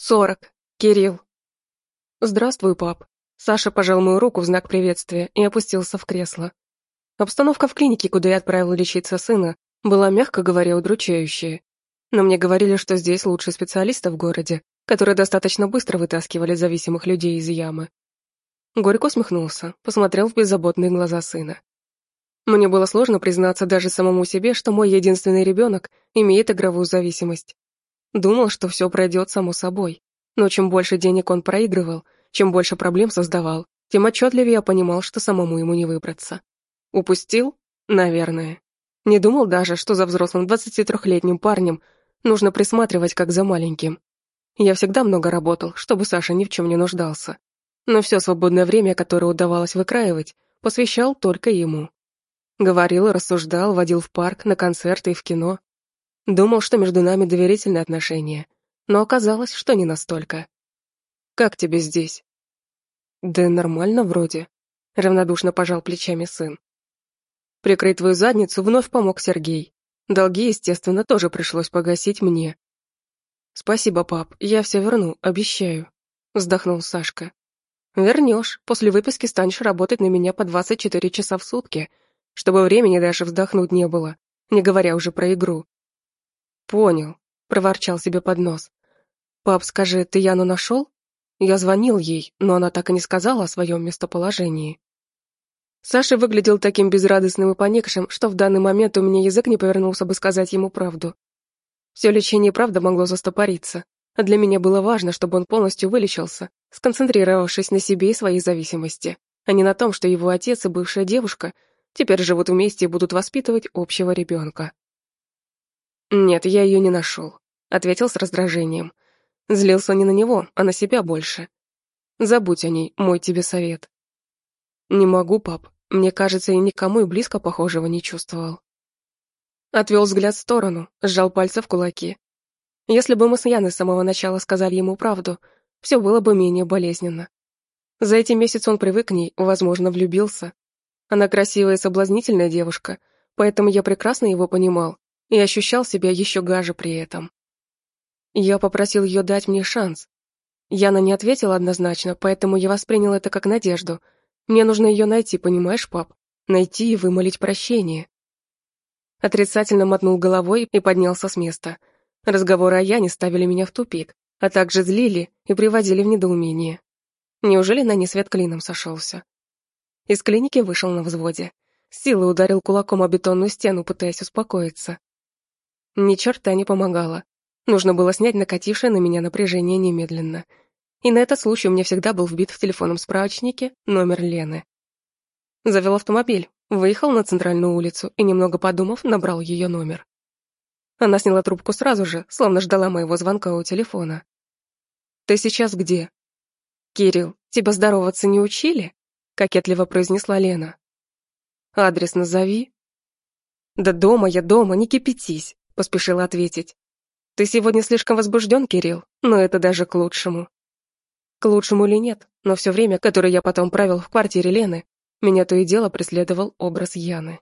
Сорок. Кирилл. Здравствуй, пап. Саша пожал мою руку в знак приветствия и опустился в кресло. Обстановка в клинике, куда я отправил лечиться сына, была, мягко говоря, удручающая. Но мне говорили, что здесь лучшие специалисты в городе, которые достаточно быстро вытаскивали зависимых людей из ямы. Горько усмехнулся, посмотрел в беззаботные глаза сына. Мне было сложно признаться даже самому себе, что мой единственный ребенок имеет игровую зависимость. Думал, что все пройдет само собой. Но чем больше денег он проигрывал, чем больше проблем создавал, тем отчетливее я понимал, что самому ему не выбраться. Упустил? Наверное. Не думал даже, что за взрослым 23-летним парнем нужно присматривать, как за маленьким. Я всегда много работал, чтобы Саша ни в чем не нуждался. Но все свободное время, которое удавалось выкраивать, посвящал только ему. Говорил, рассуждал, водил в парк, на концерты и в кино. Думал, что между нами доверительные отношения, но оказалось, что не настолько. «Как тебе здесь?» «Да нормально вроде», — равнодушно пожал плечами сын. «Прикрыть твою задницу вновь помог Сергей. Долги, естественно, тоже пришлось погасить мне». «Спасибо, пап, я все верну, обещаю», — вздохнул Сашка. «Вернешь, после выписки станешь работать на меня по 24 часа в сутки, чтобы времени даже вздохнуть не было, не говоря уже про игру. «Понял», — проворчал себе под нос. «Пап, скажи, ты Яну нашел?» Я звонил ей, но она так и не сказала о своем местоположении. Саша выглядел таким безрадостным и поникшим, что в данный момент у меня язык не повернулся бы сказать ему правду. Все лечение правда могло застопориться, а для меня было важно, чтобы он полностью вылечился, сконцентрировавшись на себе и своей зависимости, а не на том, что его отец и бывшая девушка теперь живут вместе и будут воспитывать общего ребенка. «Нет, я ее не нашел», — ответил с раздражением. Злился не на него, а на себя больше. «Забудь о ней, мой тебе совет». «Не могу, пап. Мне кажется, я никому и близко похожего не чувствовал». Отвел взгляд в сторону, сжал пальцы в кулаки. Если бы мы с Яной с самого начала сказали ему правду, все было бы менее болезненно. За эти месяцы он привык к ней, возможно, влюбился. Она красивая и соблазнительная девушка, поэтому я прекрасно его понимал и ощущал себя еще гаже при этом. Я попросил ее дать мне шанс. Яна не ответила однозначно, поэтому я воспринял это как надежду. Мне нужно ее найти, понимаешь, пап? Найти и вымолить прощение. Отрицательно мотнул головой и поднялся с места. Разговоры о Яне ставили меня в тупик, а также злили и приводили в недоумение. Неужели на несвет клином сошелся? Из клиники вышел на взводе. Силой ударил кулаком о бетонную стену, пытаясь успокоиться. Ни черта не помогало. Нужно было снять накатившее на меня напряжение немедленно. И на этот случай у меня всегда был вбит в телефонном справочнике номер Лены. Завел автомобиль, выехал на центральную улицу и, немного подумав, набрал ее номер. Она сняла трубку сразу же, словно ждала моего звонка у телефона. «Ты сейчас где?» «Кирилл, тебя здороваться не учили?» — кокетливо произнесла Лена. «Адрес назови». «Да дома я дома, не кипятись поспешила ответить. Ты сегодня слишком возбужден, Кирилл, но это даже к лучшему. К лучшему или нет, но все время, которое я потом провел в квартире Лены, меня то и дело преследовал образ Яны.